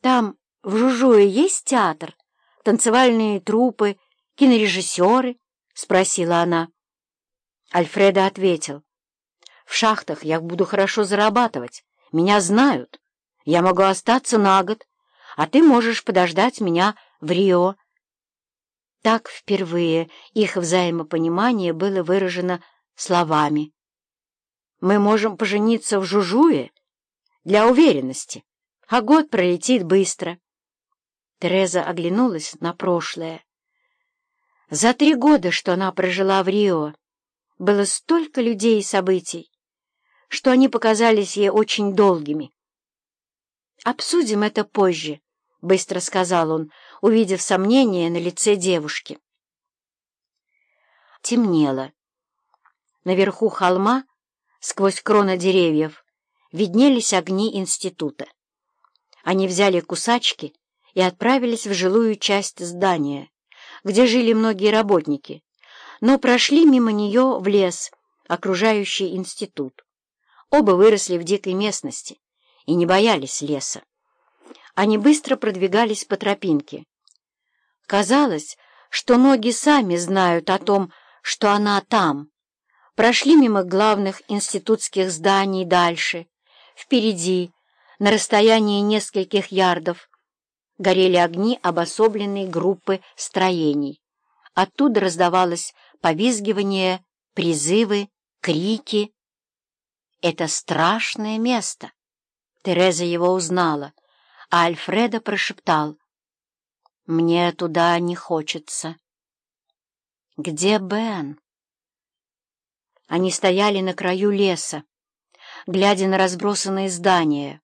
Там в Жужуе есть театр, танцевальные труппы, кинорежиссеры? — спросила она. Альфреда ответил. В шахтах я буду хорошо зарабатывать. Меня знают. Я могу остаться на год, а ты можешь подождать меня в Рио. Так впервые их взаимопонимание было выражено словами. «Мы можем пожениться в Жужуе для уверенности, а год пролетит быстро». Тереза оглянулась на прошлое. За три года, что она прожила в Рио, было столько людей и событий, что они показались ей очень долгими. «Обсудим это позже», — быстро сказал он, увидев сомнение на лице девушки. Темнело. Наверху холма, сквозь кроны деревьев, виднелись огни института. Они взяли кусачки и отправились в жилую часть здания, где жили многие работники, но прошли мимо нее в лес, окружающий институт. Оба выросли в дикой местности и не боялись леса. Они быстро продвигались по тропинке. Казалось, что ноги сами знают о том, что она там. Прошли мимо главных институтских зданий дальше, впереди, на расстоянии нескольких ярдов, горели огни обособленной группы строений. Оттуда раздавалось повизгивание, призывы, крики. Это страшное место. Тереза его узнала, а Альфреда прошептал. «Мне туда не хочется». «Где Бен?» Они стояли на краю леса, глядя на разбросанные здания,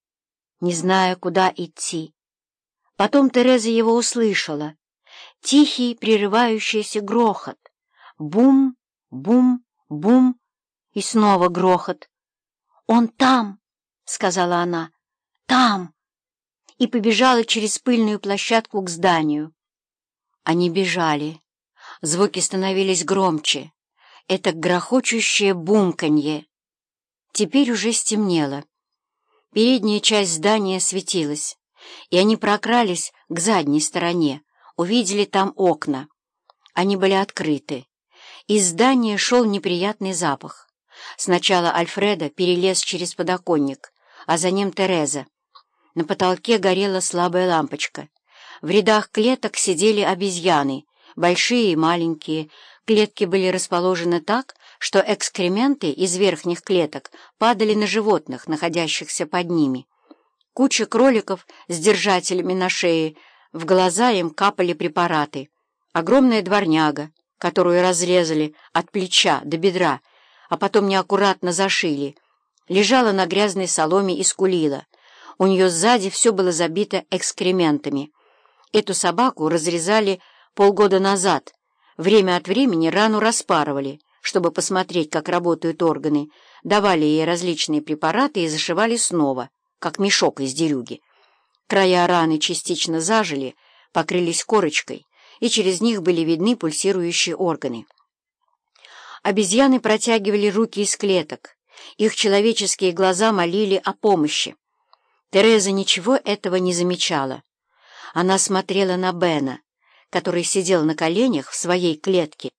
не зная, куда идти. Потом Тереза его услышала. Тихий, прерывающийся грохот. Бум, бум, бум. И снова грохот. «Он там!» — сказала она. «Там!» И побежала через пыльную площадку к зданию. Они бежали. Звуки становились громче. Это грохочущее бумканье. Теперь уже стемнело. Передняя часть здания светилась и они прокрались к задней стороне, увидели там окна. Они были открыты. Из здания шел неприятный запах. Сначала Альфреда перелез через подоконник, а за ним Тереза. На потолке горела слабая лампочка. В рядах клеток сидели обезьяны, большие и маленькие. Клетки были расположены так, что экскременты из верхних клеток падали на животных, находящихся под ними. Куча кроликов с держателями на шее, в глаза им капали препараты. Огромная дворняга, которую разрезали от плеча до бедра, а потом неаккуратно зашили, лежала на грязной соломе и скулила. У нее сзади все было забито экскрементами. Эту собаку разрезали полгода назад. Время от времени рану распарывали, чтобы посмотреть, как работают органы, давали ей различные препараты и зашивали снова как мешок из дерюги. Края раны частично зажили, покрылись корочкой, и через них были видны пульсирующие органы. Обезьяны протягивали руки из клеток, их человеческие глаза молили о помощи. Тереза ничего этого не замечала. Она смотрела на Бена, который сидел на коленях в своей клетке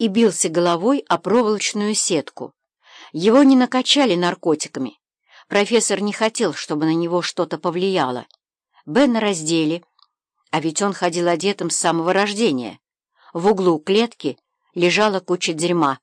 и бился головой о проволочную сетку. Его не накачали наркотиками, Профессор не хотел, чтобы на него что-то повлияло. Бена раздели, а ведь он ходил одетым с самого рождения. В углу клетки лежала куча дерьма.